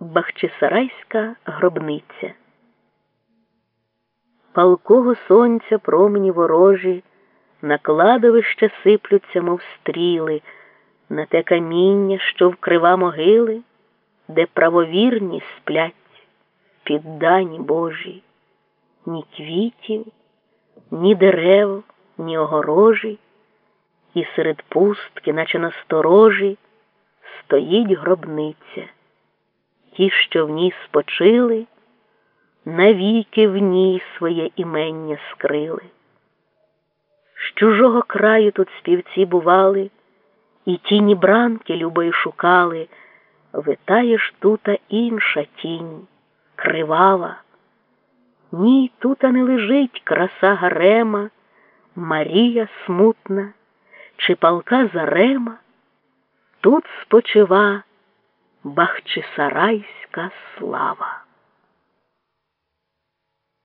Бахчисарайська гробниця. Палкого сонця промені ворожі, на кладовище сиплються, мов стріли, на те каміння, що вкрива могили, де правовірні сплять, піддані Божі, ні квітів, ні дерев, ні огорожі, і серед пустки, наче насторожі, стоїть гробниця ті, що в ній спочили, навіки в ній своє імення скрили. З чужого краю тут співці бували, і тіні бранки любої шукали, витає ж тута інша тінь, кривава. Ні, тута не лежить краса гарема, Марія смутна, чи палка зарема, тут спочива. Бахчисарайська слава.